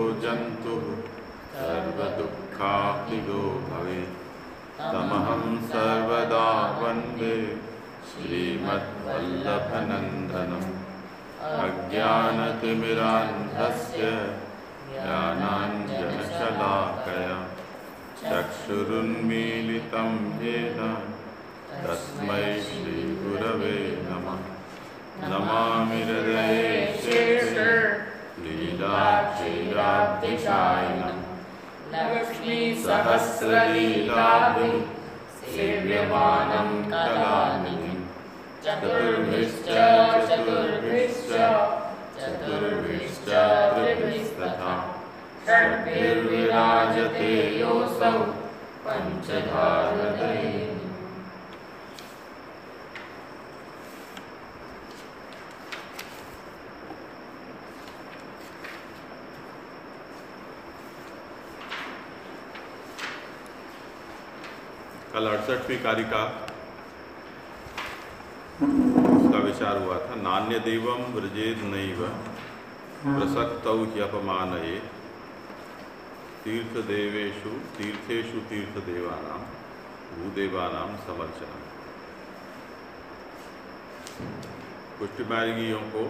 जन्तुः सर्वदुःखाप्तिगो भवेत्। तमहं सर्वदा वंदे श्रीमद्वल्लभनन्दनम्। अज्ञानतिमिरान्धस्य ज्ञानाञ्जनशलाकया। चक्षुरुन्मीलितं येन तस्मै श्रीगुरवे नमः। नमामि हृदये लीलाक्षीराब्धिशायिनम् लक्ष्मी सहस्रलीलाभिः सेव्यमानं चतुर्भिश्च चतुर्भिश्च चतुर्भिश्च त्रिभिस्तथा षड्भिर्विराजते योऽसौ पञ्चधारदये कल अड़सठवीं कारिका उसका विचार हुआ था नान्य देवम व्रजेद नैव प्रसक्त ह्यपमानये तीर्थदेवेशु तीर्थेषु तीर्थदेवानां, भूदेवानां समर्चना कुष्ठमार्गियों को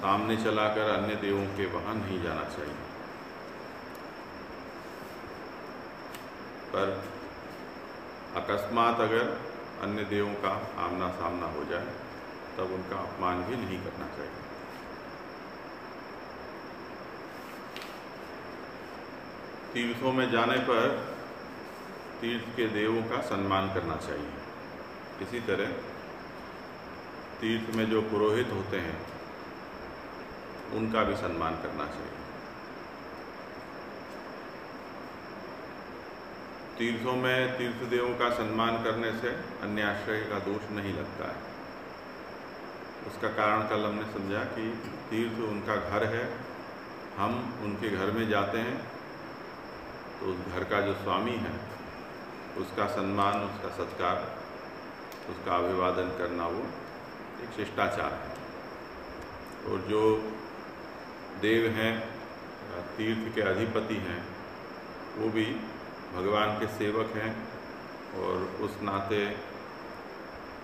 सामने चलाकर अन्य देवों के वहाँ नहीं जाना चाहिए। पर अकस्मात अगर अन्य देवों का आमना सामना हो जाए, तब उनका अपमान भी नहीं करना चाहिए। तीर्थों में जाने पर तीर्थ के देवों का सम्मान करना चाहिए। इसी तरह तीर्थ में जो पुरोहित होते हैं, उनका भी सम्मान करना चाहिए। तीर्थों में तीर्थ देवों का सम्मान करने से अन्य आश्रय का दोष नहीं लगता है। उसका कारण कल हमने समझा कि तीर्थ उनका घर है। हम उनके घर में जाते हैं तो उस घर का जो स्वामी है, उसका सम्मान उसका सत्कार, उसका अभिवादन करना वो एक शिष्टाचार है। और जो देव हैं तीर्थ के अधिपति हैं, वो भी भगवान के सेवक हैं और उस नाते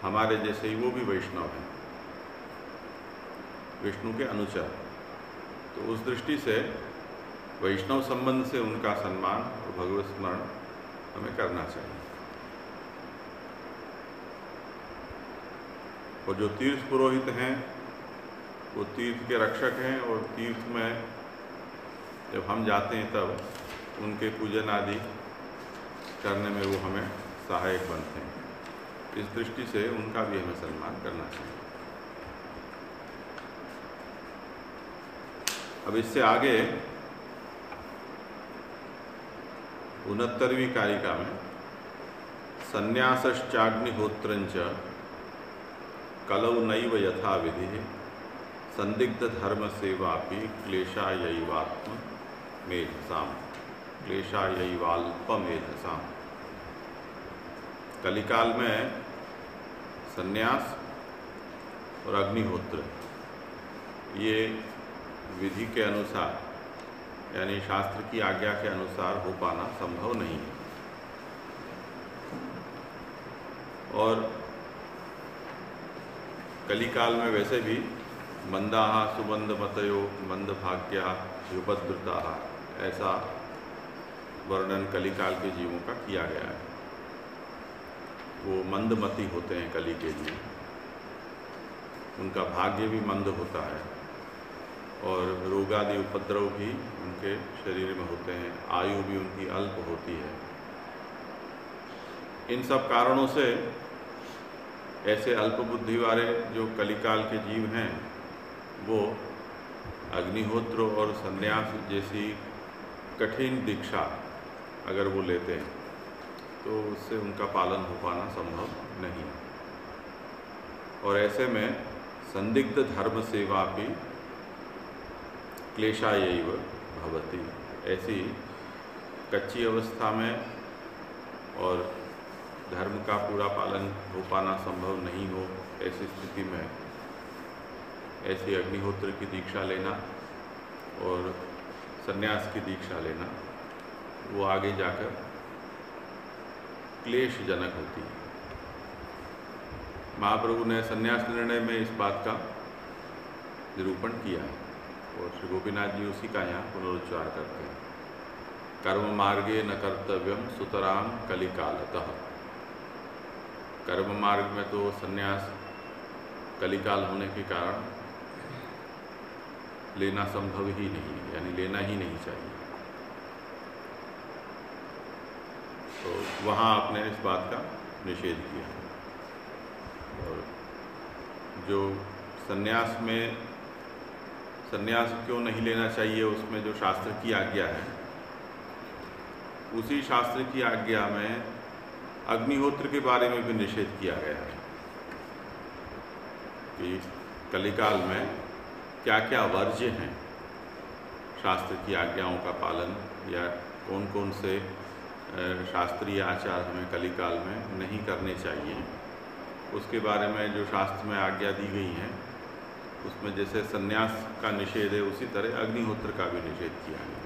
हमारे जैसे ही वो भी वैष्णव हैं, विष्णु के अनुचर। तो उस दृष्टि से वैष्णव संबंध से उनका सम्मान और भगवत स्मरण हमें करना चाहिए। और जो तीर्थ पुरोहित हैं, वो तीर्थ के रक्षक हैं और तीर्थ में जब हम जाते हैं तब उनके पूजन आदि करने में वो हमें सहायक बनते हैं। इस दृष्टि से उनका भी हमें सम्मान करना चाहिए। अब इससे आगे उनहत्तरवीं कारिका में संन्यासश्चाग्निहोत्रंच कलौ नैव यथा विधि संदिग्ध धर्म सेवापि क्लेशायवात्म मेधसाम। क्लेशायवाल्पमेधसाम कलिकाल में संन्यास और अग्निहोत्र, ये विधि के अनुसार, यानी शास्त्र की आज्ञा के अनुसार हो पाना संभव नहीं है। और कलिकाल में वैसे भी मंदा, सुबंध मतयो, मंद भाग्या ऐसा वर्णन कलिकाल के जीवों का किया गया है। वो मंदमती होते हैं कली के जीव उनका भाग्य भी मंद होता है और रोगादि उपद्रव भी उनके शरीर में होते हैं। आयु भी उनकी अल्प होती है। इन सब कारणों से ऐसे अल्प बुद्धि वाले जो कलिकाल के जीव हैं, वो अग्निहोत्र और संन्यास जैसी कठिन दीक्षा अगर वो लेते हैं तो उससे उनका पालन हो पाना संभव नहीं और ऐसे में संदिग्ध धर्म सेवा भी क्लेशायव भवती। ऐसी कच्ची अवस्था में और धर्म का पूरा पालन हो पाना संभव नहीं हो, ऐसी स्थिति में ऐसी अग्निहोत्र की दीक्षा लेना और सन्यास की दीक्षा लेना वो आगे जाकर क्लेशजनक होती है। महाप्रभु ने सन्यास निर्णय में इस बात का निरूपण किया है और श्री गोपीनाथ जी उसी का यहाँ पुनरुच्चार करते हैं। कर्म मार्गे न कर्तव्यम सुतराम कलिकालतः। कर्म मार्ग में तो सन्यास कलिकाल होने के कारण लेना संभव ही नहीं यानी लेना ही नहीं चाहिए। तो वहाँ आपने इस बात का निषेध किया। और जो सन्यास में, सन्यास क्यों नहीं लेना चाहिए, उसमें जो शास्त्र की आज्ञा है, उसी शास्त्र की आज्ञा में अग्निहोत्र के बारे में भी निषेध किया गया है कि कलिकाल में क्या क्या वर्ज्य हैं। शास्त्र की आज्ञाओं का पालन या कौन कौन से शास्त्रीय आचार हमें कलिकाल में नहीं करने चाहिए। उसके बारे में जो शास्त्र में आज्ञा दी गई है, उसमें जैसे सन्यास का निषेध है, उसी तरह अग्निहोत्र का भी निषेध किया है।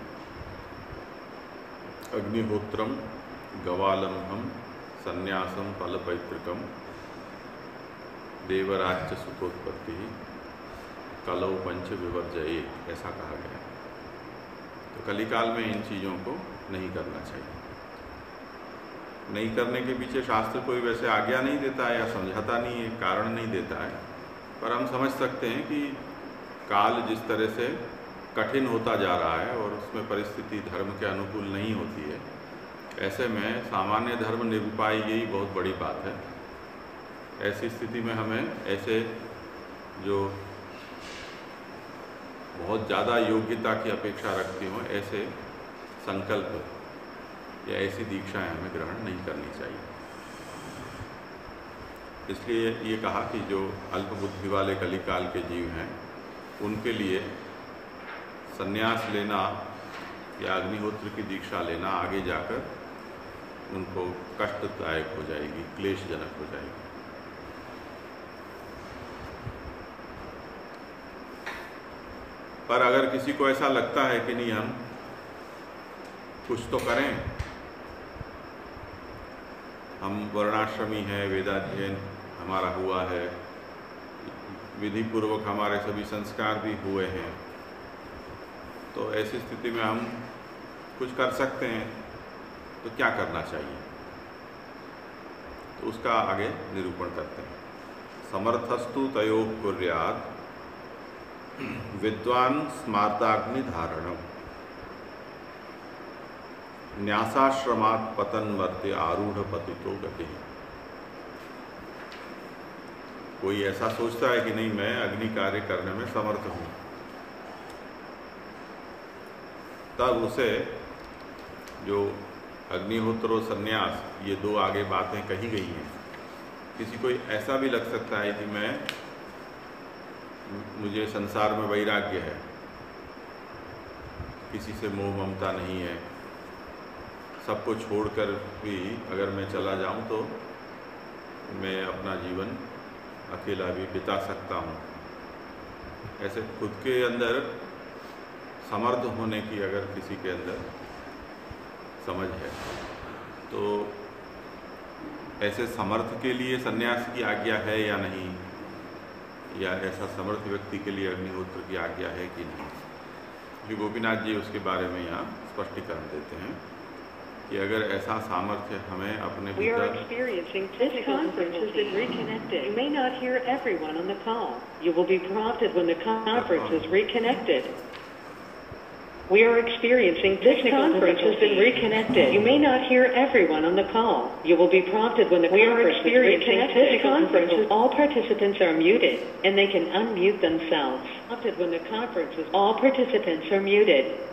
अग्निहोत्रम गवालंभम संन्यासम, फलपैतृकम, देवराज्य सुखोत्पत्ति कलौ पंच विवर्जय ऐसा कहा गया तो कलिकाल में इन चीज़ों को नहीं करना चाहिए। नहीं करने के पीछे शास्त्र कोई वैसे आज्ञा नहीं देता है या समझाता नहीं है, कारण नहीं देता है। पर हम समझ सकते हैं कि काल जिस तरह से कठिन होता जा रहा है और उसमें परिस्थिति धर्म के अनुकूल नहीं होती है, ऐसे में सामान्य धर्म निरूपाई यही बहुत बड़ी बात है। ऐसी स्थिति में हमें ऐसे जो बहुत ज़्यादा योग्यता की अपेक्षा रखती हों, ऐसे संकल्प या ऐसी दीक्षाएँ हमें ग्रहण नहीं करनी चाहिए। इसलिए ये कहा कि जो अल्प बुद्धि वाले कलिकाल के जीव हैं, उनके लिए संन्यास लेना या अग्निहोत्र की दीक्षा लेना, आगे जाकर उनको कष्टदायक हो जाएगी, क्लेशजनक हो जाएगी। पर अगर किसी को ऐसा लगता है कि नहीं, हम कुछ तो करें। हम वर्णाश्रमी हैं, वेदाध्ययन हमारा हुआ है। विधि पूर्वक हमारे सभी संस्कार भी हुए हैं। तो ऐसी स्थिति में हम कुछ कर सकते हैं तो क्या करना चाहिए? तो उसका आगे निरूपण करते हैं। समर्थस्तु तयो कुर्याद विद्वान स्मार्ताग्नि धारणम न्यासाश्रमात् पतनवर्त्य आरूढ़ पतितो गति। कोई ऐसा सोचता है कि नहीं, मैं अग्नि कार्य करने में समर्थ हूँ। तब उसे जो अग्निहोत्र और संन्यास, ये दो आगे बातें कही गई हैं। किसी को ऐसा भी लग सकता है कि मैं, मुझे संसार में वैराग्य है। किसी से मोह ममता नहीं है। सबको छोड़कर भी अगर मैं चला जाऊँ तो मैं अपना जीवन अकेला भी बिता सकता हूँ। ऐसे खुद के अंदर समर्थ होने की अगर किसी के अंदर समझ है तो ऐसे समर्थ के लिए सन्यास की आज्ञा है या नहीं? या ऐसा समर्थ व्यक्ति के लिए अग्निहोत्र की आज्ञा है कि नहीं? श्री गोपीनाथ जी, उसके बारे में यहाँ स्पष्टीकरण देते हैं। कि अगर ऐसा सामर्थ्य हमें अपने We are experiencing this conference has been reconnected. You may not hear everyone on the call. You will be prompted when the conference is reconnected. We are experiencing this conference has been reconnected. You may not hear everyone on the call. You will be prompted when the we conference are experiencing is reconnected. This conference all participants are muted and they can unmute themselves. Prompted when the conference is all participants are muted.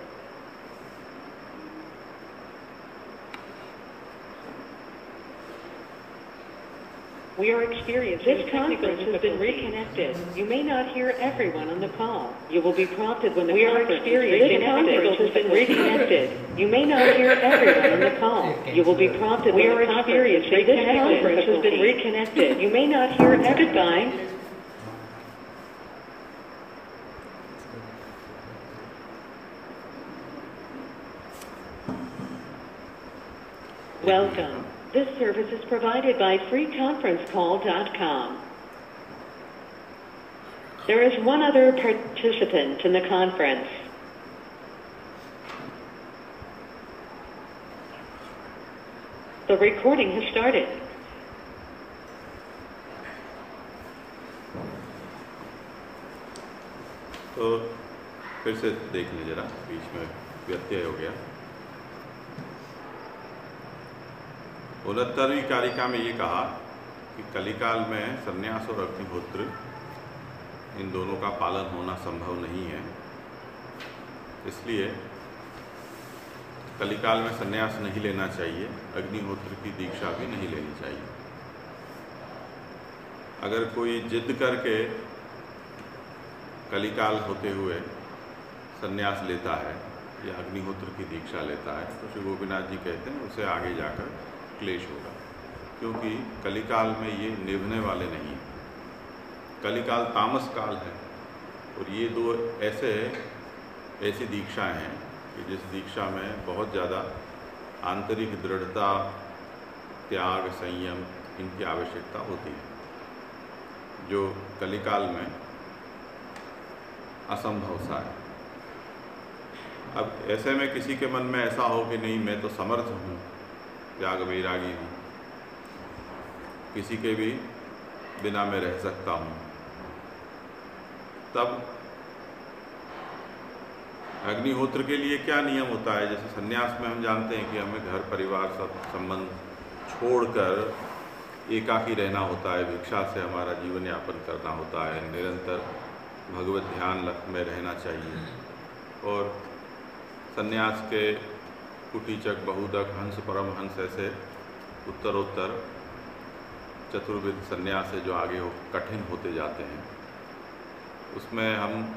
We are experiencing this conference has been reconnected. You may not hear everyone on the call. You will be prompted when the we conference are experiencing this conference has been reconnected. You may not hear everyone on the call. You will be prompted when the conference has been reconnected. You may not hear everyone. Goodbye. Welcome. This service is provided by freeconferencecall.com. There is one other participant in the conference. The recording has started. तो फिर से देख लें जरा बीच में व्यत्यय हो गया उनहत्तरवीं कारिका में ये कहा कि कलिकाल में संन्यास और अग्निहोत्र इन दोनों का पालन होना संभव नहीं है। इसलिए कलिकाल में संन्यास नहीं लेना चाहिए, अग्निहोत्र की दीक्षा भी नहीं लेनी चाहिए। अगर कोई जिद करके कलिकाल होते हुए संन्यास लेता है या अग्निहोत्र की दीक्षा लेता है तो श्री गोपीनाथ जी कहते हैं, उसे आगे जाकर क्लेश होगा, क्योंकि कलिकाल में ये निभने वाले नहीं कलिकाल तामस काल है, और ये दो ऐसे, ऐसी दीक्षाएँ हैं कि जिस दीक्षा में बहुत ज़्यादा आंतरिक दृढ़ता, त्याग, संयम, इनकी आवश्यकता होती है, जो कलिकाल में असंभव सा है। अब ऐसे में किसी के मन में ऐसा हो कि नहीं, मैं तो समर्थ हूँ त्याग वैरागी हूँ किसी के भी बिना मैं रह सकता हूँ। तब अग्निहोत्र के लिए क्या नियम होता है? जैसे सन्यास में हम जानते हैं कि हमें घर, परिवार, सब संबंध छोड़कर एकाकी रहना होता है, भिक्षा से हमारा जीवन यापन करना होता है, निरंतर भगवत ध्यान में रहना चाहिए। और सन्यास के कुटीचक, बहुदक, हंस, परम हंस ऐसे उत्तरोत्तर चतुर्विद संन्यास से जो आगे हो, कठिन होते जाते हैं। उसमें हम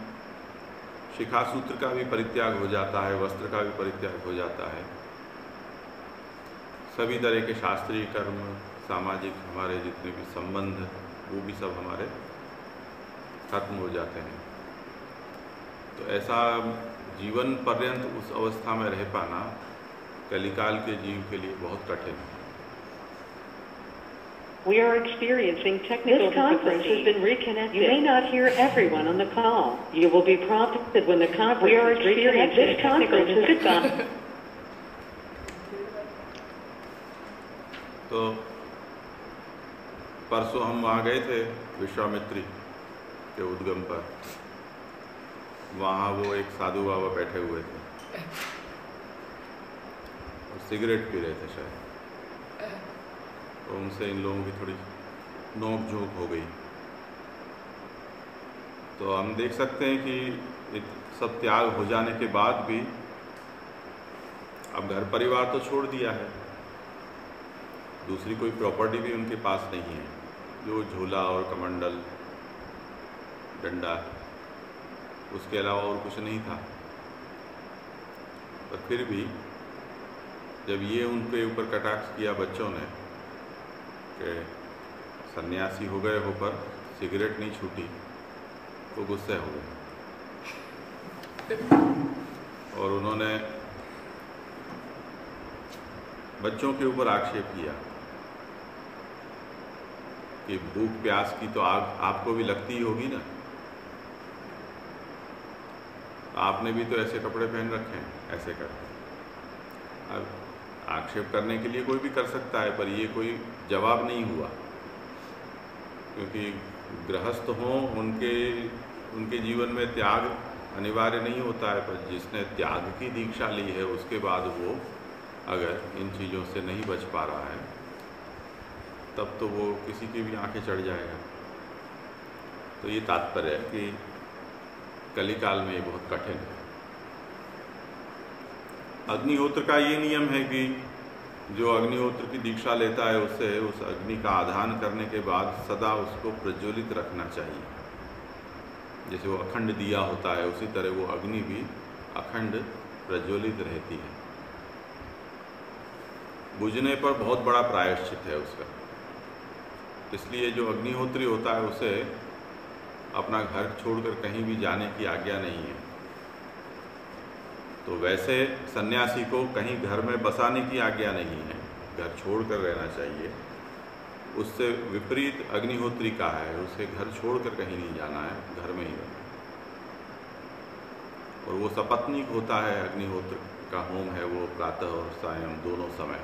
शिखा सूत्र का भी परित्याग हो जाता है, वस्त्र का भी परित्याग हो जाता है। सभी तरह के शास्त्रीय कर्म, सामाजिक हमारे जितने भी संबंध, वो भी सब हमारे खत्म हो जाते हैं। तो ऐसा जीवन पर्यंत उस अवस्था में रह पाना कलिकाल के जीव के लिए बहुत कठिन है We are experiencing technical This conference has been reconnected. You may not hear everyone on the call. You will be prompted when the conference we are is reconnected. This conference is gone. तो परसों हम वहाँ गए थे विश्वामित्री के उद्गम पर वहाँ वो एक साधु बाबा बैठे हुए थे और सिगरेट पी रहे थे शायद। तो उनसे इन लोगों की थोड़ी नोक झोंक हो गई। तो हम देख सकते हैं कि सब त्याग हो जाने के बाद भी अब घर परिवार तो छोड़ दिया है। दूसरी कोई प्रॉपर्टी भी उनके पास नहीं है। जो झूला और कमंडल, डंडा, उसके अलावा और कुछ नहीं था। पर फिर भी जब ये उनके ऊपर कटाक्ष किया बच्चों ने कि सन्यासी हो गए हो पर सिगरेट नहीं छूटी तो गुस्से हो गए। और उन्होंने बच्चों के ऊपर आक्षेप किया कि भूख प्यास की तो आग आपको भी लगती होगी ना। आपने भी तो ऐसे कपड़े पहन रखे हैं, ऐसे कर अब आक्षेप करने के लिए कोई भी कर सकता है, पर ये कोई जवाब नहीं हुआ। क्योंकि गृहस्थ हों, उनके उनके जीवन में त्याग अनिवार्य नहीं होता है, पर जिसने त्याग की दीक्षा ली है, उसके बाद वो अगर इन चीज़ों से नहीं बच पा रहा है, तब तो वो किसी की भी आँखें चढ़ जाएगा। तो ये तात्पर्य है कि कलिकाल में ये बहुत कठिन है। अग्निहोत्र का ये नियम है कि जो अग्निहोत्र की दीक्षा लेता है, उसे उस अग्नि का आधान करने के बाद सदा उसको प्रज्वलित रखना चाहिए। जैसे वो अखंड दिया होता है, उसी तरह वो अग्नि भी अखंड प्रज्वलित रहती है। बुझने पर बहुत बड़ा प्रायश्चित है उसका। इसलिए जो अग्निहोत्री होता है, उसे अपना घर छोड़कर कहीं भी जाने की आज्ञा नहीं है। तो वैसे सन्यासी को कहीं घर में बसाने की आज्ञा नहीं है। घर छोड़कर रहना चाहिए। उससे विपरीत अग्निहोत्री का है। उसे घर छोड़कर कहीं नहीं जाना है। घर में ही रहना और वो सपत्निक होता है। अग्निहोत्र का होम है वो प्रातः और सायं दोनों समय।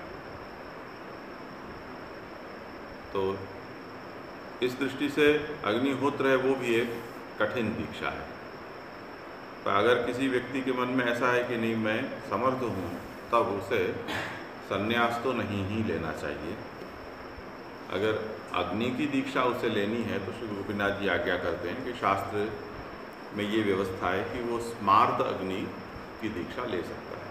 तो इस दृष्टि से अग्निहोत्र है वो भी एक कठिन दीक्षा है। तो अगर किसी व्यक्ति के मन में ऐसा है कि नहीं, मैं समर्थ हूँ, तब उसे संन्यास तो नहीं ही लेना चाहिए। अगर अग्नि की दीक्षा उसे लेनी है तो श्री गोपीनाथ जी आज्ञा करते हैं कि शास्त्र में ये व्यवस्था है कि वो स्मार्त अग्नि की दीक्षा ले सकता है।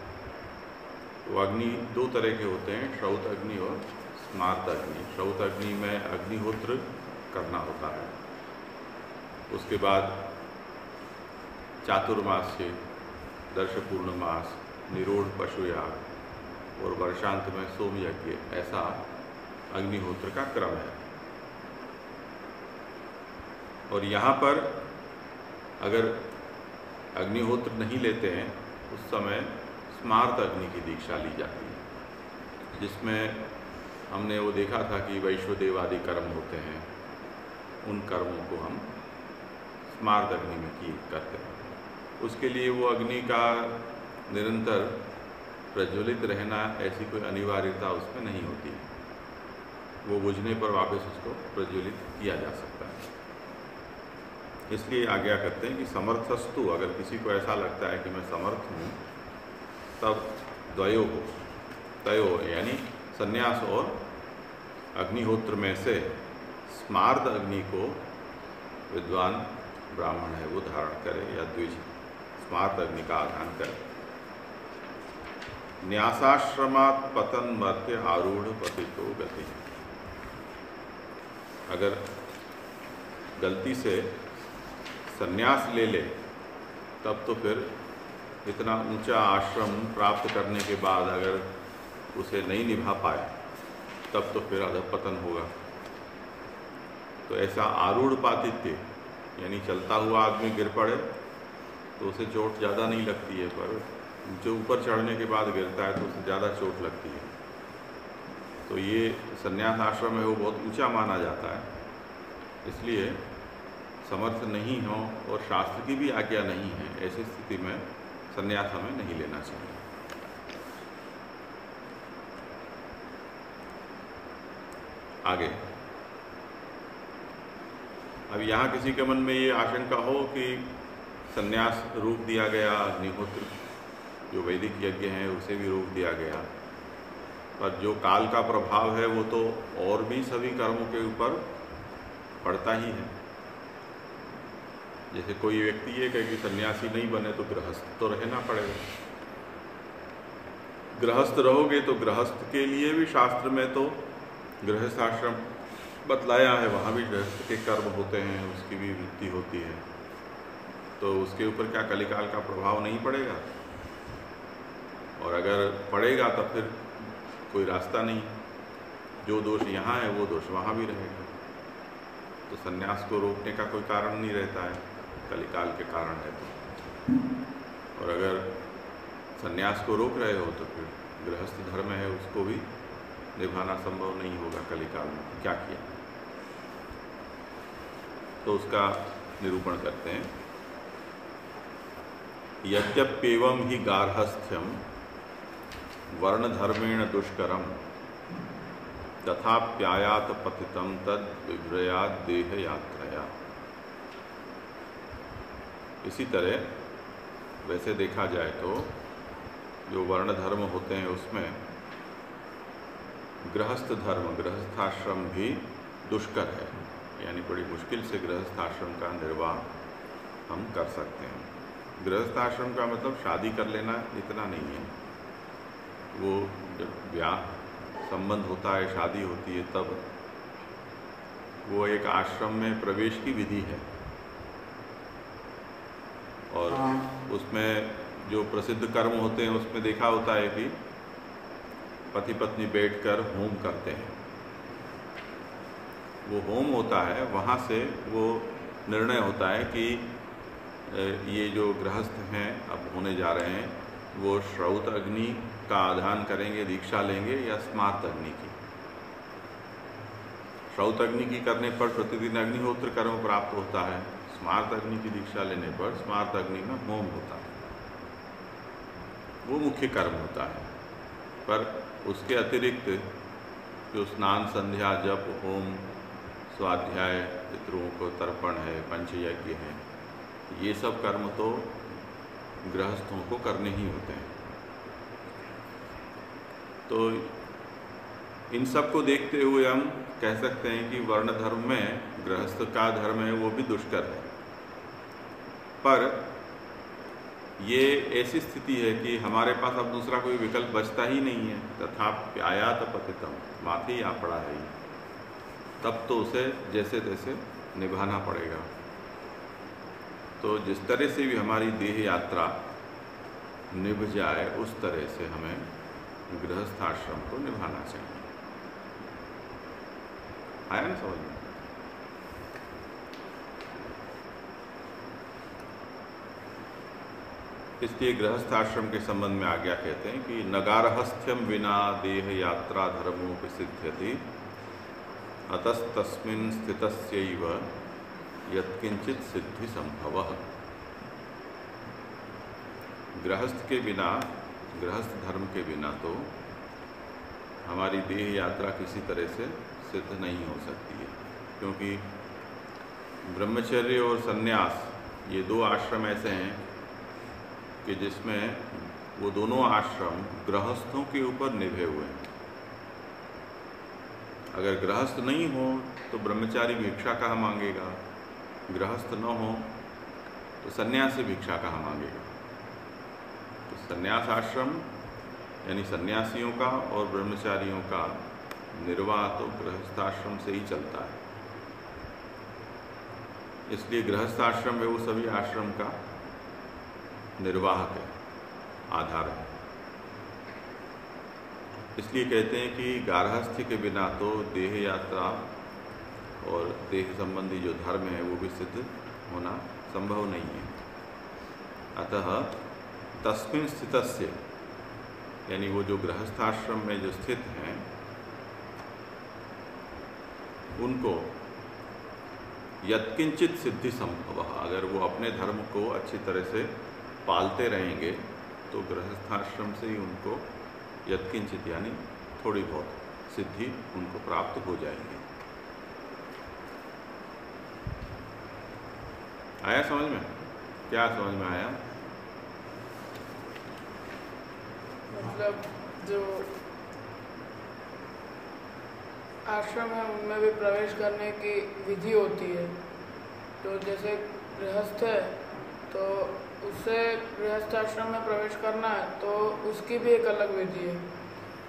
तो अग्नि दो तरह के होते हैं, श्रौत अग्नि और स्मार्त अग्नि। श्रौत अग्नि में अग्निहोत्र करना होता है। उसके बाद चातुर्मास दर्श पूर्णमास निरोध पशुयाग और वर्षांत में सोम यज्ञ, ऐसा अग्निहोत्र का क्रम है। और यहाँ पर अगर अग्निहोत्र नहीं लेते हैं, उस समय स्मार्त अग्नि की दीक्षा ली जाती है, जिसमें हमने वो देखा था कि वैश्वदेव आदि कर्म होते हैं, उन कर्मों को हम स्मार्त अग्नि में की करते हैं। उसके लिए वो अग्नि का निरंतर प्रज्वलित रहना ऐसी कोई अनिवार्यता उसमें नहीं होती। वो बुझने पर वापस उसको प्रज्वलित किया जा सकता है। इसलिए आज्ञा करते हैं कि समर्थस्तु, अगर किसी को ऐसा लगता है कि मैं समर्थ हूँ, तब द्वयो हो, तयो यानी संन्यास और अग्निहोत्र में से स्मार्द अग्नि को विद्वान ब्राह्मण है, वो धारण करे या द्विज स्मार्त अग्नि का आधान करे। न्यासाश्रमात पतन मध्य आरूढ़ पतितो गति। अगर गलती से संन्यास ले ले, तब तो फिर इतना ऊँचा आश्रम प्राप्त करने के बाद अगर उसे नहीं निभा पाए, तब तो फिर अधपतन होगा। तो ऐसा आरूढ़ पातित्य, यानी चलता हुआ आदमी गिर पड़े तो उसे चोट ज़्यादा नहीं लगती है, पर जो ऊपर चढ़ने के बाद गिरता है तो उसे ज़्यादा चोट लगती है। तो ये संन्यास आश्रम है, वो बहुत ऊँचा माना जाता है। इसलिए समर्थ नहीं हो और शास्त्र की भी आज्ञा नहीं है, ऐसी स्थिति में संन्यास हमें नहीं लेना चाहिए। आगे। अब यहाँ किसी के मन में ये आशंका हो कि संन्यास रूप दिया गया अग्निहोत्र जो वैदिक यज्ञ हैं, उसे भी रूप दिया गया। पर जो काल का प्रभाव है, वो तो और भी सभी कर्मों के ऊपर पड़ता ही है। जैसे कोई व्यक्ति ये कहे कि सन्यासी नहीं बने तो गृहस्थ तो रहना पड़ेगा। गृहस्थ रहोगे तो गृहस्थ के लिए भी शास्त्र में तो गृहस्थ आश्रम बतलाया है, वहाँ भी गृहस्थ के कर्म होते हैं, उसकी भी वृत्ति होती है। तो उसके ऊपर क्या कलिकाल का प्रभाव नहीं पड़ेगा? और अगर पड़ेगा तो फिर कोई रास्ता नहीं। जो दोष यहाँ है, वो दोष वहाँ भी रहेगा। तो सन्यास को रोकने का कोई कारण नहीं रहता है। कलिकाल के कारण है तो। और अगर सन्यास को रोक रहे हो तो फिर गृहस्थ धर्म है, उसको भी निभाना संभव नहीं होगा कलिकाल में। क्या किया? तो उसका निरूपण करते हैं। यद्यप्यव ही गार्हस्थ्यम वर्णधर्मेण दुष्करम तथाप्यायात पतितम तद विभ्रयात देह यात्रया इसी तरह, वैसे देखा जाए तो जो वर्ण धर्म होते हैं उसमें गृहस्थ धर्म, गृहस्थाश्रम भी दुष्कर है, यानी बड़ी मुश्किल से गृहस्थाश्रम का निर्वाह हम कर सकते हैं। गृहस्थाश्रम का मतलब शादी कर लेना इतना नहीं है। वो जब ब्याह संबंध होता है शादी होती है तब वो एक आश्रम में प्रवेश की विधि है। और हाँ। उसमें जो प्रसिद्ध कर्म होते हैं उसमें देखा होता है कि पति पत्नी बैठकर होम करते हैं। वो होम होता है वहाँ से वो निर्णय होता है कि ये जो गृहस्थ हैं अब होने जा रहे हैं, वो श्रौत अग्नि का आधान करेंगे, दीक्षा लेंगे या स्मार्त अग्नि की? श्रौत अग्नि की करने पर प्रतिदिन अग्निहोत्र कर्म प्राप्त होता है। स्मार्त अग्नि की दीक्षा लेने पर स्मार्त अग्नि में होम होता है। वो मुख्य कर्म होता है। पर उसके अतिरिक्त जो स्नान, संध्या, जप, होम, स्वाध्याय, पितरों को तर्पण है, पंचयज्ञ है ये सब कर्म तो गृहस्थों को करने ही होते हैं। तो इन सबको देखते हुए हम कह सकते हैं कि वर्ण धर्म में गृहस्थ का धर्म है, वो भी दुष्कर है। पर ये ऐसी स्थिति है कि हमारे पास अब दूसरा कोई विकल्प बचता ही नहीं है। तथा प्यायात पतितम माथे ही आ पड़ा है। तब तो उसे जैसे तैसे निभाना पड़ेगा। तो जिस तरह से भी हमारी देह यात्रा निभ जाए उस तरह से हमें गृहस्थ आश्रम को निभाना चाहिए। आया ना समझ में? इसलिए गृहस्थ आश्रम के संबंध में आज्ञा कहते हैं कि नगारहस्थ्यम बिना देह यात्रा धर्मों की सिद्ध्यति अतस्तस्मिन स्थित यत्किंचित सिद्धि संभव गृहस्थ के बिना, गृहस्थ धर्म के बिना तो हमारी देह यात्रा किसी तरह से सिद्ध नहीं हो सकती है, क्योंकि ब्रह्मचर्य और सन्यास, ये दो आश्रम ऐसे हैं कि जिसमें वो दोनों आश्रम गृहस्थों के ऊपर निभे हुए हैं। अगर गृहस्थ नहीं हो तो ब्रह्मचारी भिक्षा कहाँ मांगेगा? गृहस्थ न हो तो सन्यासी भिक्षा कहाँ मांगेगा? तो सन्यास आश्रम यानी सन्यासियों का और ब्रह्मचारियों का निर्वाह तो गृहस्थाश्रम से ही चलता है। इसलिए गृहस्थाश्रम है वो सभी आश्रम का निर्वाहक है, आधार है। इसलिए कहते हैं कि गारहस्थ्य के बिना तो देह यात्रा और देह संबंधी जो धर्म है वो भी सिद्ध होना संभव नहीं है। अतः तस्मिन स्थित यानी वो जो गृहस्थाश्रम में जो स्थित हैं, उनको यत्किंचित सिद्धि संभव। अगर वो अपने धर्म को अच्छी तरह से पालते रहेंगे तो गृहस्थाश्रम से ही उनको यत्किंचित, यानी थोड़ी बहुत सिद्धि उनको प्राप्त हो जाएगी। आया समझ में? क्या समझ में आया? मतलब जो आश्रम है, उनमें भी प्रवेश करने की विधि होती है। तो जैसे गृहस्थ है तो उससे गृहस्थ आश्रम में प्रवेश करना है तो उसकी भी एक अलग विधि है।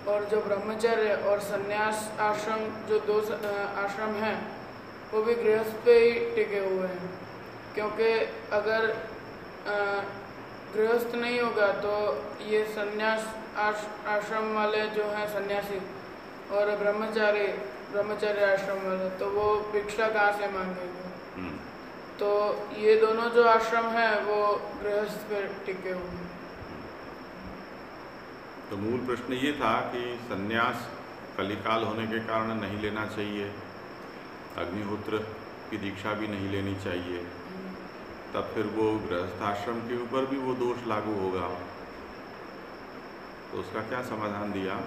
और जो ब्रह्मचर्य और संन्यास आश्रम, जो दो आश्रम हैं, वो भी गृहस्थ पे ही टिके हुए हैं। क्योंकि अगर गृहस्थ नहीं होगा तो ये संन्यास आश, आश्रम वाले जो हैं सन्यासी और ब्रह्मचारी ब्रह्मचर्य आश्रम वाले तो वो भिक्षा कहाँ से मांगेंगे? हम्म। तो ये दोनों जो आश्रम है वो गृहस्थ पर टिके हुए हैं। तो मूल प्रश्न ये था कि सन्यास कलिकाल होने के कारण नहीं लेना चाहिए अग्निहोत्र की दीक्षा भी नहीं लेनी चाहिए। तब फिर वो गृहस्थाश्रम के ऊपर भी वो दोष लागू होगा। तो उसका क्या समाधान दिया?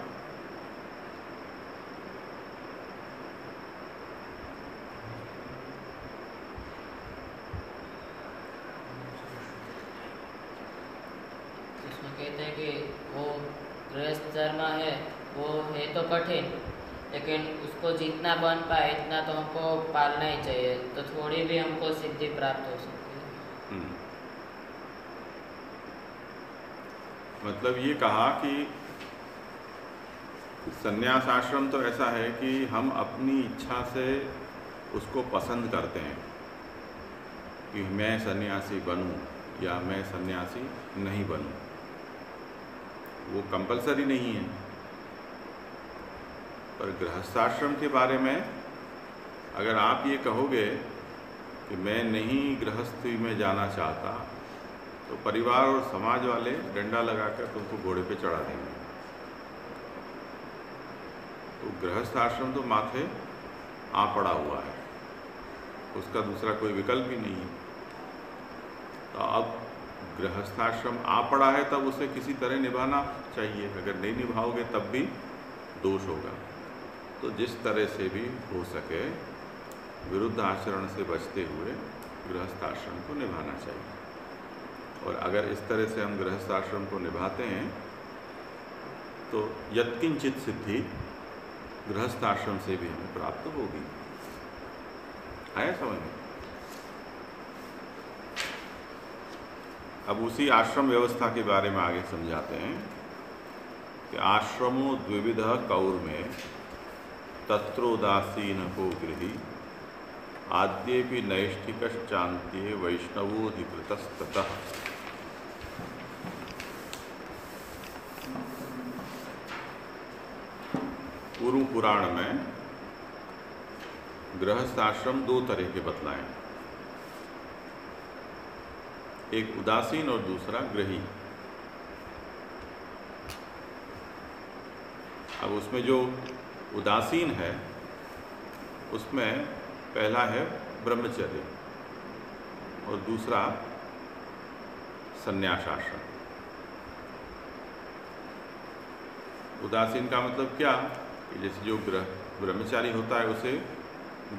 कहते हैं कि वो गृहस्थ धर्म है, वो है तो कठिन, लेकिन उसको जितना बन पाए इतना तो हमको पालना ही चाहिए तो थोड़ी भी हमको सिद्धि प्राप्त हो सकती है हम्म। मतलब ये कहा कि संन्यास आश्रम तो ऐसा है कि हम अपनी इच्छा से उसको पसंद करते हैं कि मैं सन्यासी बनूं या मैं सन्यासी नहीं बनूं। वो कंपलसरी नहीं है। पर गृहस्थाश्रम के बारे में अगर आप ये कहोगे कि मैं नहीं गृहस्थी में जाना चाहता तो परिवार और समाज वाले डंडा लगाकर तुमको घोड़े पे चढ़ा देंगे। तो गृहस्थ आश्रम तो माथे आ पड़ा हुआ है। उसका दूसरा कोई विकल्प ही नहीं है। तो अब गृहस्थाश्रम आ पड़ा है, तब उसे किसी तरह निभाना चाहिए। अगर नहीं निभाओगे, तब भी दोष होगा। तो जिस तरह से भी हो सके, विरुद्ध आचरण से बचते हुए गृहस्थ आश्रम को निभाना चाहिए। और अगर इस तरह से हम गृहस्थ आश्रम को निभाते हैं तो यत्किंचित सिद्धि गृहस्थ आश्रम से भी हमें प्राप्त होगी। आया समझ में? अब उसी आश्रम व्यवस्था के बारे में आगे समझाते हैं कि आश्रमो द्विविध कौर में तत्रोदासीन को गृही, आद्येपि नैष्ठिकश्चान्त्ये वैष्णवोधिकृतस्ततः पुराण में गृहस्थ आश्रम दो तरह के बतलाए एक उदासीन और दूसरा ग्रही अब उसमें जो उदासीन है, उसमें पहला है ब्रह्मचर्य और दूसरा संन्यास आश्रम उदासीन का मतलब क्या? जैसे जो ग्रह, ब्रह्मचारी होता है उसे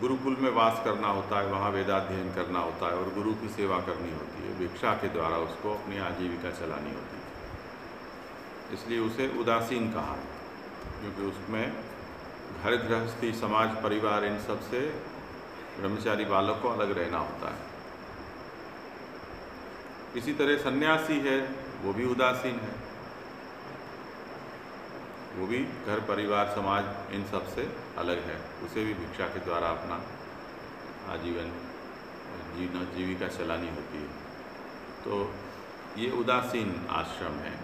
गुरुकुल में वास करना होता है, वहाँ वेदाध्ययन करना होता है और गुरु की सेवा करनी होती है। भिक्षा के द्वारा उसको अपनी आजीविका चलानी होती है। इसलिए उसे उदासीन कहा है, क्योंकि उसमें घर गृहस्थी, समाज, परिवार, इन सबसे ब्रह्मचारी बालक को अलग रहना होता है। इसी तरह सन्यासी है, वो भी उदासीन है। वो भी घर, परिवार, समाज, इन सबसे अलग है। उसे भी भिक्षा के द्वारा अपना आजीवन जीवन जीविका चलानी होती है। तो ये उदासीन आश्रम है।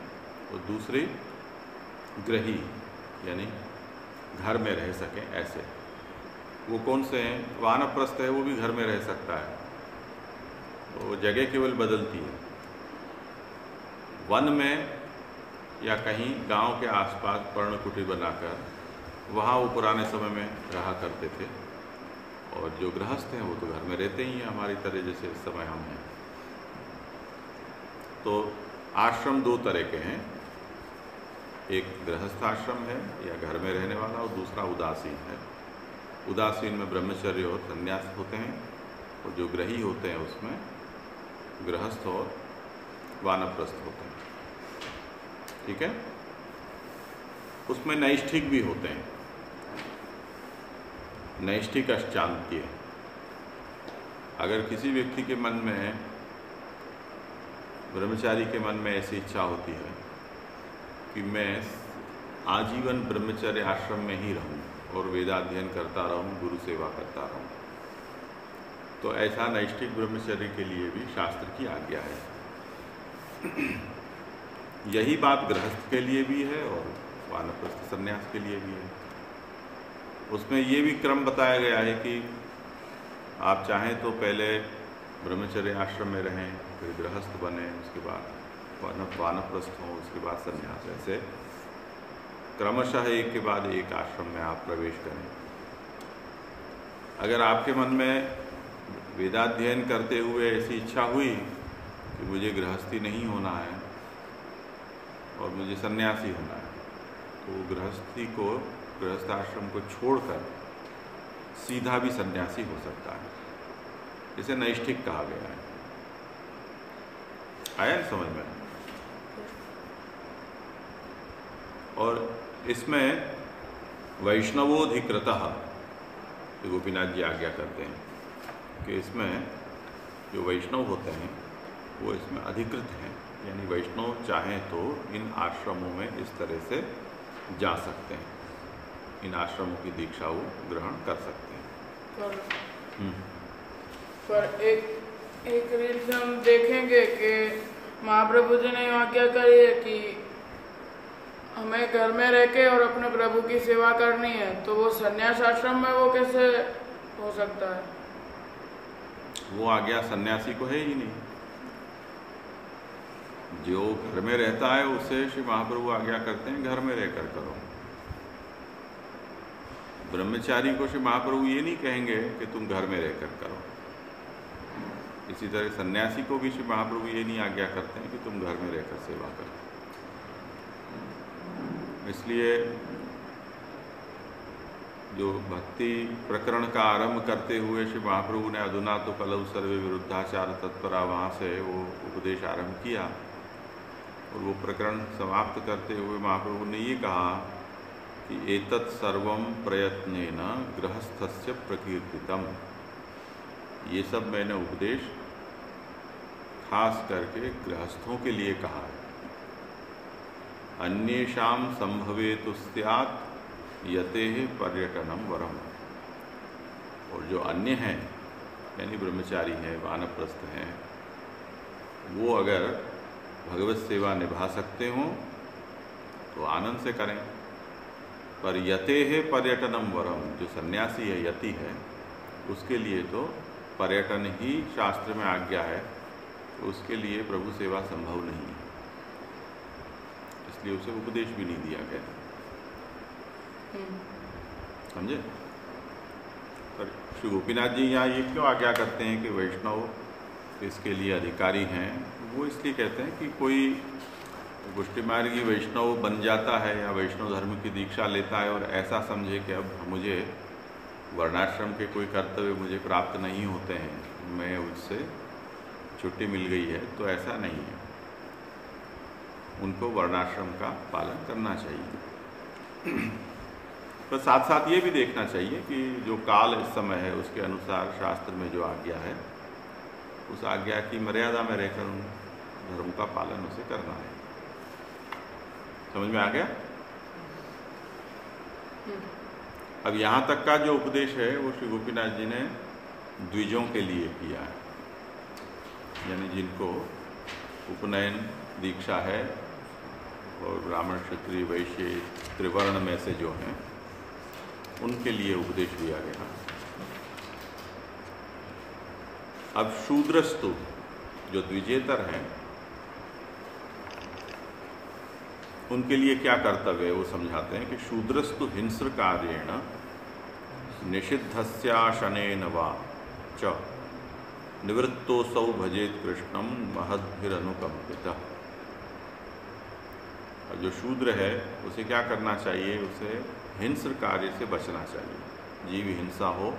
और दूसरे, ग्रही, यानी घर में रह सकें ऐसे। वो कौन से हैं? वानप्रस्थ है, वो भी घर में रह सकता है। तो जगह केवल बदलती है। वन में या कहीं गाँव के आसपास पर्ण कुटी बनाकर वहाँ वो पुराने समय में रहा करते थे। और जो गृहस्थ हैं वो तो घर में रहते ही हैं हमारी तरह जैसे इस समय हम हैं। तो आश्रम दो तरह के हैं। एक गृहस्थ आश्रम है, या घर में रहने वाला, और दूसरा उदासीन है। उदासीन में ब्रह्मचर्य और संन्यास होते हैं, और जो ग्रही होते हैं उसमें गृहस्थ और वानप्रस्थ होते हैं। ठीक है? उसमें नैष्ठिक भी होते हैं। नैष्ठिक अष्टांत्य अगर किसी व्यक्ति के मन में, ब्रह्मचारी के मन में ऐसी इच्छा होती है कि मैं आजीवन ब्रह्मचर्य आश्रम में ही रहूँ और वेदाध्ययन करता रहूँ, गुरु सेवा करता रहूँ तो ऐसा नैष्ठिक ब्रह्मचर्य के लिए भी शास्त्र की आज्ञा है। यही बात गृहस्थ के लिए भी है और वानप्रस्थ संन्यास के लिए भी है। उसमें ये भी क्रम बताया गया है कि आप चाहें तो पहले ब्रह्मचर्य आश्रम में रहें, फिर गृहस्थ बने, उसके बाद वानप्रस्थ हों, उसके बाद संन्यास। ऐसे क्रमशः एक के बाद एक आश्रम में आप प्रवेश करें। अगर आपके मन में वेदाध्ययन करते हुए ऐसी इच्छा हुई कि मुझे गृहस्थी नहीं होना है और मुझे सन्यासी होना है। तो गृहस्थी को गृहस्थ आश्रम को छोड़कर सीधा भी सन्यासी हो सकता है। इसे नैष्ठिक कहा गया है। आया ना समझ में? और इसमें वैष्णवोधिकृत गोपीनाथ जी आज्ञा करते हैं कि इसमें जो वैष्णव होते हैं, वो इसमें अधिकृत हैं। यानी वैष्णव चाहें तो इन आश्रमों में इस तरह से जा सकते हैं। इन आश्रमों की दीक्षा वो ग्रहण कर सकते हैं। पर, हम्म, पर एक एक रील से हम देखेंगे कि महाप्रभु जी ने आज्ञा करी है कि हमें घर में रह के और अपने प्रभु की सेवा करनी है तो वो संन्यास आश्रम में वो कैसे हो सकता है? वो आज्ञा सन्यासी को है ही नहीं। जो घर में रहता है, उसे श्री महाप्रभु आज्ञा करते हैं, घर में रहकर करो। ब्रह्मचारी को श्री महाप्रभु ये नहीं कहेंगे कि तुम घर में रहकर करो। इसी तरह सन्यासी को भी श्री महाप्रभु ये नहीं आज्ञा करते हैं कि तुम घर में रहकर सेवा करो। इसलिए जो भक्ति प्रकरण का आरंभ करते हुए श्री महाप्रभु ने अधुना तो कलव सर्वे विरुद्धाचार तत्परा वहाँ से वो उपदेश आरंभ किया। और वो प्रकरण समाप्त करते हुए महाप्रभु ने ये कहा कि एतत् सर्वम प्रयत्न न गृहस्थस्य प्रकीर्तितम। ये सब मैंने उपदेश खास करके गृहस्थों के लिए कहा है। अन्येषाम संभवे तो यते पर्यटनम वरम। और जो अन्य हैं, यानी ब्रह्मचारी हैं, वानप्रस्थ हैं, वो अगर भगवत सेवा निभा सकते हों तो आनंद से करें। पर यते है पर्यटनम वरम जो सन्यासी है यति है उसके लिए तो पर्यटन ही शास्त्र में आज्ञा है तो उसके लिए प्रभु सेवा संभव नहीं है। इसलिए उसे उपदेश भी नहीं दिया गया। हम्म। समझे? पर श्री गोपीनाथ जी यहाँ ये क्यों आज्ञा करते हैं कि वैष्णव इसके लिए अधिकारी हैं, वो इसलिए कहते हैं कि कोई गोष्ठी मार्गी वैष्णव बन जाता है या वैष्णव धर्म की दीक्षा लेता है और ऐसा समझे कि अब मुझे वर्णाश्रम के कोई कर्तव्य मुझे प्राप्त नहीं होते हैं, मैं उससे छुट्टी मिल गई है तो ऐसा नहीं है। उनको वर्णाश्रम का पालन करना चाहिए। पर साथ साथ ये भी देखना चाहिए कि जो काल इस समय है, उसके अनुसार शास्त्र में जो आज्ञा है उस आज्ञा की मर्यादा में रहकर उन धर्म का पालन उसे करना है। समझ में आ गया? अब यहाँ तक का जो उपदेश है, वो श्री गोपीनाथ जी ने द्विजों के लिए किया है। यानी जिनको उपनयन दीक्षा है और ब्राह्मण क्षत्रिय, वैश्य, त्रिवर्ण में से जो हैं, उनके लिए उपदेश दिया गया। अब शूद्रस्तु, जो द्विजेतर हैं, उनके लिए क्या कर्तव्य है वो समझाते हैं कि शूद्रस्तु हिंस्र कार्येण निषिद्धस्याशन वा च। निवृत्तोसौ भजेत कृष्णम महद्भिरनुकंपित जो शूद्र है, उसे क्या करना चाहिए? उसे हिंस्र कार्य से बचना चाहिए। जीव हिंसा हो,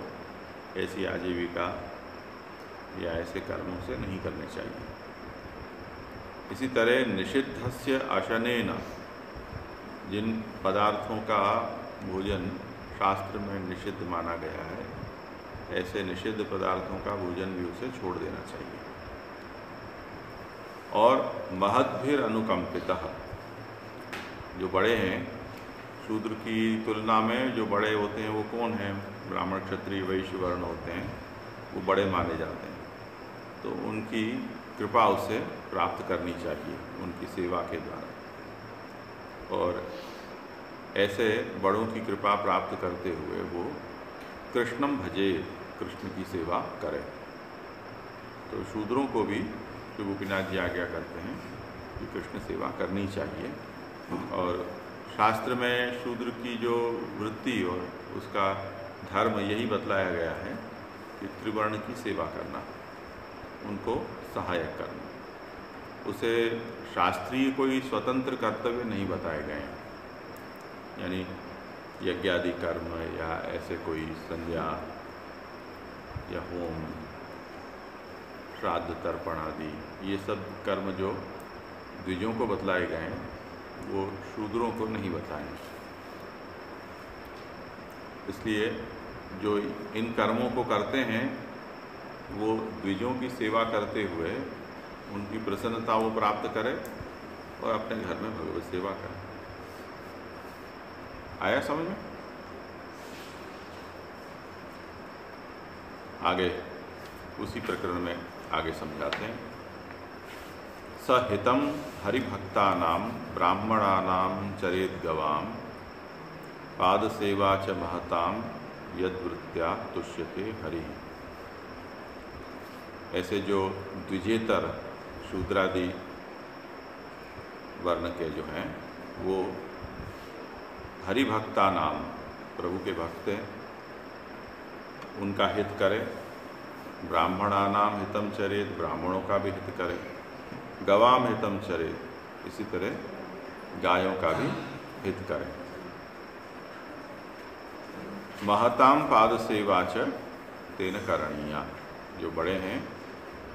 ऐसी आजीविका या ऐसे कर्मों से नहीं करने चाहिए। इसी तरह निषिद्धस्य अशनेन जिन पदार्थों का भोजन शास्त्र में निषिद्ध माना गया है, ऐसे निषिद्ध पदार्थों का भोजन भी उसे छोड़ देना चाहिए। और महद्भिर अनुकंपित, जो बड़े हैं, शूद्र की तुलना में जो बड़े होते हैं वो कौन हैं? ब्राह्मण क्षत्रिय, वैश्य वर्ण होते हैं, वो बड़े माने जाते हैं। तो उनकी कृपा उसे प्राप्त करनी चाहिए, उनकी सेवा के द्वारा। और ऐसे बड़ों की कृपा प्राप्त करते हुए वो कृष्णम भजे, कृष्ण की सेवा करें। तो शूद्रों को भी श्री गोपीनाथ जी आज्ञा करते हैं कि कृष्ण सेवा करनी चाहिए। और शास्त्र में शूद्र की जो वृत्ति और उसका धर्म यही बतलाया गया है कि त्रिवर्ण की सेवा करना। उनको सहायक करना। उसे शास्त्रीय कोई स्वतंत्र कर्तव्य नहीं बताए गए हैं। यानी यज्ञादि कर्म या ऐसे कोई संध्या या होम, श्राद्ध तर्पण आदि, ये सब कर्म जो द्विजों को बतलाए गए हैं, वो शूद्रों को नहीं बताए इसलिए जो इन कर्मों को करते हैं वो द्विजों की सेवा करते हुए उनकी प्रसन्नता वो प्राप्त करे और अपने घर में भगवत सेवा करें। आया समझ में? आगे, उसी प्रकरण में आगे समझाते हैं। सहितम हरिभक्ता ब्राह्मणा चरेत गवाम पाद सेवा च महताम यदवृत्त्या तुष्यते हरि। ऐसे जो द्विजेतर शूद्रादि वर्ण के जो हैं, वो हरिभक्ता नाम प्रभु के भक्त हैं। उनका हित करें ब्राह्मणा नाम हितम चरित, ब्राह्मणों का भी हित करें गवाम हितम चरित, इसी तरह गायों का भी हित करें। महताम पाद सेवाच तेन करणीया, जो बड़े हैं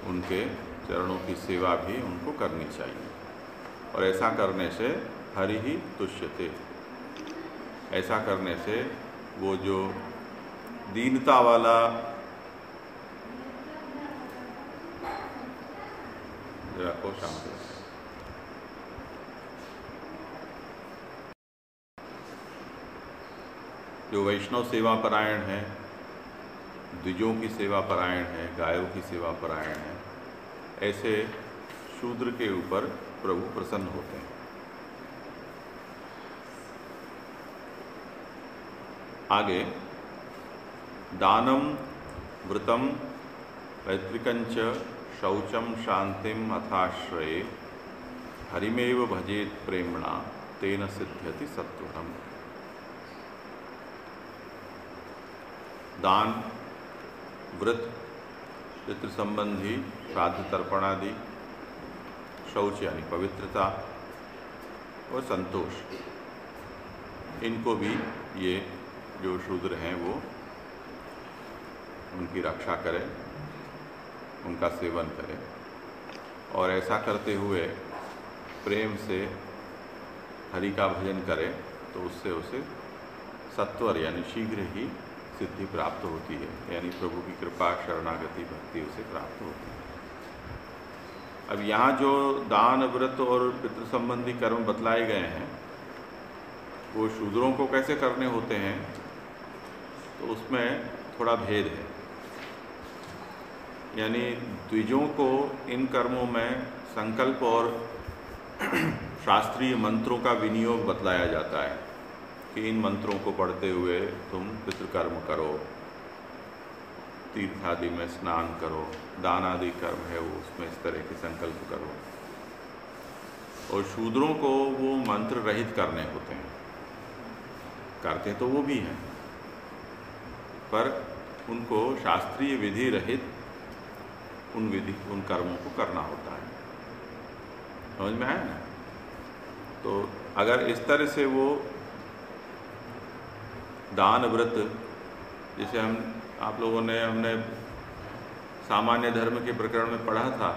उनके चरणों की सेवा भी उनको करनी चाहिए। और ऐसा करने से हरि ही तुष्यते। ऐसा करने से वो जो दीनता वाला को शांत जो वैष्णव सेवा परायण है द्विजों की सेवा परायण है, गायों की सेवा परायण है, ऐसे शूद्र के ऊपर प्रभु प्रसन्न होते हैं। आगे, दानम व्रतम पैतृकंच शौचम शांतिम अथाश्रय, हरिमेव भजेत प्रेमणा, तेन सिद्ध्यति सत्वरम। दान व्रत पितृ संबंधी श्राद्ध तर्पण आदि शौच यानी पवित्रता और संतोष। इनको भी ये जो शूद्र हैं वो उनकी रक्षा करें, उनका सेवन करें। और ऐसा करते हुए प्रेम से हरि का भजन करें तो उससे उसे सत्वर यानी शीघ्र ही सिद्धि प्राप्त होती है, यानी प्रभु की कृपा, शरणागति, भक्ति उसे प्राप्त होती है। अब यहाँ जो दान, व्रत और पितृ संबंधी कर्म बतलाए गए हैं, वो शूद्रों को कैसे करने होते हैं तो उसमें थोड़ा भेद है। यानी द्विजों को इन कर्मों में संकल्प और शास्त्रीय मंत्रों का विनियोग बतलाया जाता है। कि इन मंत्रों को पढ़ते हुए तुम पितृकर्म करो। तीर्थ आदि में स्नान करो। दान आदि कर्म है, वो उसमें इस तरह के संकल्प करो। और शूद्रों को वो मंत्र रहित करने होते हैं। करते तो वो भी हैं, पर उनको शास्त्रीय विधि रहित उन विधि, उन कर्मों को करना होता है। समझ में आया ना? तो अगर इस तरह से वो दान व्रत जैसे हम, आप लोगों ने हमने सामान्य धर्म के प्रकरण में पढ़ा था,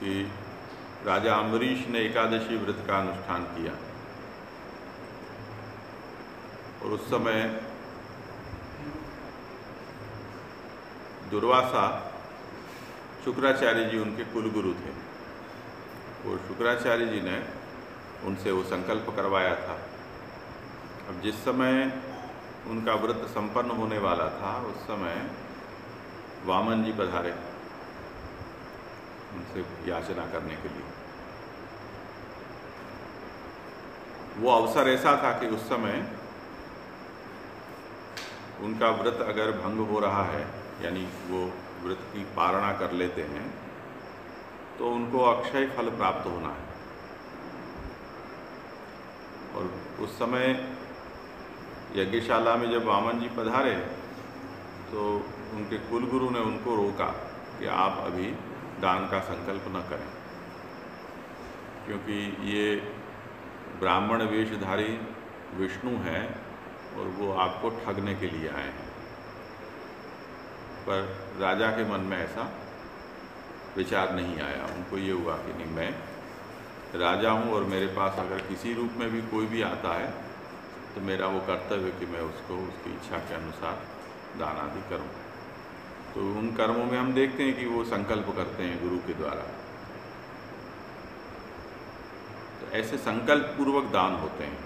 कि राजा अम्बरीश ने एकादशी व्रत का अनुष्ठान किया। और उस समय दुर्वासा शुक्राचार्य जी उनके कुलगुरु थे। वो शुक्राचार्य जी ने उनसे वो संकल्प करवाया था। अब जिस समय उनका व्रत संपन्न होने वाला था, उस समय वामन जी पधारे उनसे याचना करने के लिए। वो अवसर ऐसा था कि उस समय उनका व्रत अगर भंग हो रहा है, यानी वो व्रत की पारणा कर लेते हैं तो उनको अक्षय फल प्राप्त होना है। और उस समय यज्ञशाला में जब वामन जी पधारे तो उनके कुलगुरु ने उनको रोका कि आप अभी दान का संकल्प न करें। क्योंकि ये ब्राह्मण वेशधारी विष्णु हैं और वो आपको ठगने के लिए आए हैं। पर राजा के मन में ऐसा विचार नहीं आया। उनको ये हुआ कि नहीं, मैं राजा हूँ और मेरे पास अगर किसी रूप में भी कोई भी आता है तो मेरा वो कर्तव्य कि मैं उसको, उसकी इच्छा के अनुसार दान आदि करूँ। तो उन कर्मों में हम देखते हैं कि वो संकल्प करते हैं गुरु के द्वारा। तो ऐसे संकल्प पूर्वक दान होते हैं।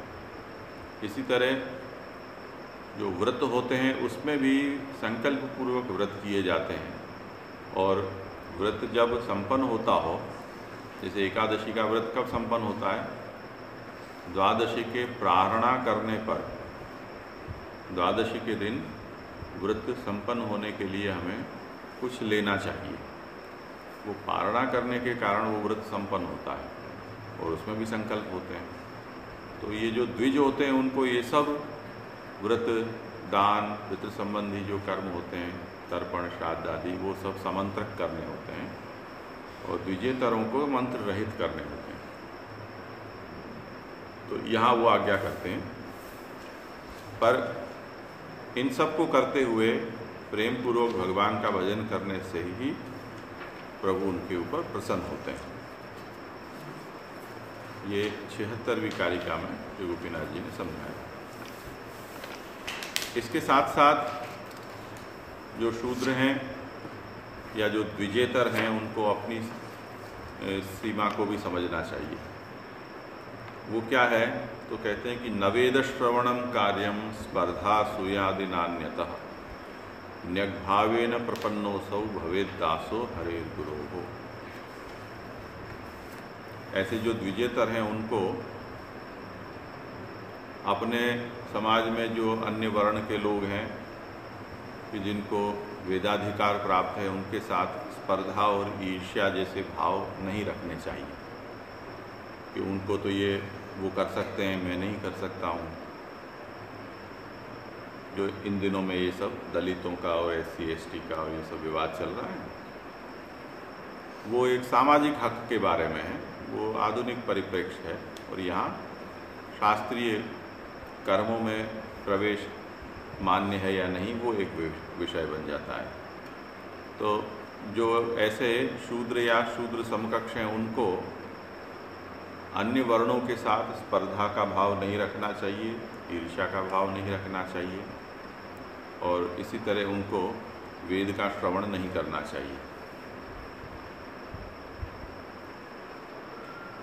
इसी तरह जो व्रत होते हैं, उसमें भी संकल्प पूर्वक व्रत किए जाते हैं। और व्रत जब संपन्न होता हो, जैसे एकादशी का व्रत कब संपन्न होता है? द्वादशी के प्रारणा करने पर, द्वादशी के दिन व्रत संपन्न होने के लिए हमें कुछ लेना चाहिए। वो पारणा करने के कारण वो व्रत संपन्न होता है और उसमें भी संकल्प होते हैं। तो ये जो द्विज होते हैं, उनको ये सब व्रत, दान पितृ संबंधी जो कर्म होते हैं, तर्पण, श्राद्ध आदि, वो सब समंत्रक करने होते हैं और द्विजेतरों को मंत्र रहित करने होते हैं। तो यहाँ वो आज्ञा करते हैं। पर इन सबको करते हुए प्रेम पूर्वक भगवान का भजन करने से ही प्रभु उनके ऊपर प्रसन्न होते हैं। ये छिहत्तरवीं कारिका में जो गोपीनाथ जी ने समझाया। इसके साथ साथ जो शूद्र हैं या जो द्विजेतर हैं, उनको अपनी सीमा को भी समझना चाहिए। वो क्या है? तो कहते हैं कि नवेद श्रवणम कार्यम स्पर्धा सुयादि नान्यतः न्यग्भावेन प्रपन्नोसौ भवेद दासो हरे गुरो। हो ऐसे जो द्विजेतर हैं उनको, अपने समाज में जो अन्य वर्ण के लोग हैं, कि जिनको वेदाधिकार प्राप्त है, उनके साथ स्पर्धा और ईर्ष्या जैसे भाव नहीं रखने चाहिए। कि उनको तो ये वो कर सकते हैं, मैं नहीं कर सकता हूँ। जो इन दिनों में ये सब दलितों का और एस सी का और ये सब विवाद चल रहा है, वो एक सामाजिक हक के बारे में है, वो आधुनिक परिप्रेक्ष्य है और यहाँ शास्त्रीय कर्मों में प्रवेश मान्य है या नहीं, वो एक विषय बन जाता है। तो जो ऐसे शूद्र या शूद्र समकक्ष हैं, उनको अन्य वर्णों के साथ स्पर्धा का भाव नहीं रखना चाहिए, ईर्ष्या का भाव नहीं रखना चाहिए, और इसी तरह उनको वेद का श्रवण नहीं करना चाहिए।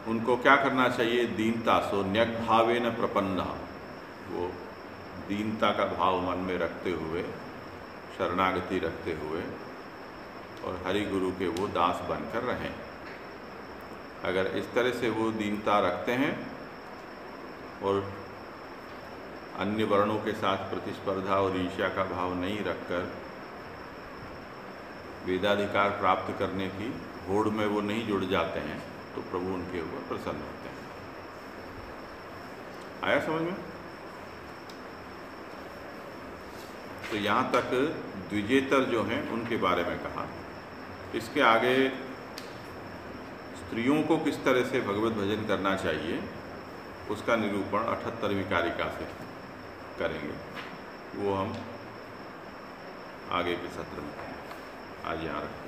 उनको क्या करना चाहिए? दीनता, सो न्यक भावे न प्रपन्न। वो दीनता का भाव मन में रखते हुए, शरणागति रखते हुए, और हरि गुरु के वो दास बनकर रहें। अगर इस तरह से वो दीनता रखते हैं और अन्य वर्णों के साथ प्रतिस्पर्धा और ईर्ष्या का भाव नहीं रखकर वेदाधिकार प्राप्त करने की होड़ में वो नहीं जुड़ जाते हैं तो प्रभु उनके ऊपर प्रसन्न होते हैं। आया समझ में? तो यहाँ तक द्विजेतर जो हैं, उनके बारे में कहा। इसके आगे स्त्रियों को किस तरह से भगवत भजन करना चाहिए, उसका निरूपण अठहत्तरवीं कारिका से करेंगे। वो हम आगे के सत्र में आज यहाँ रखें।